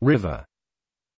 River.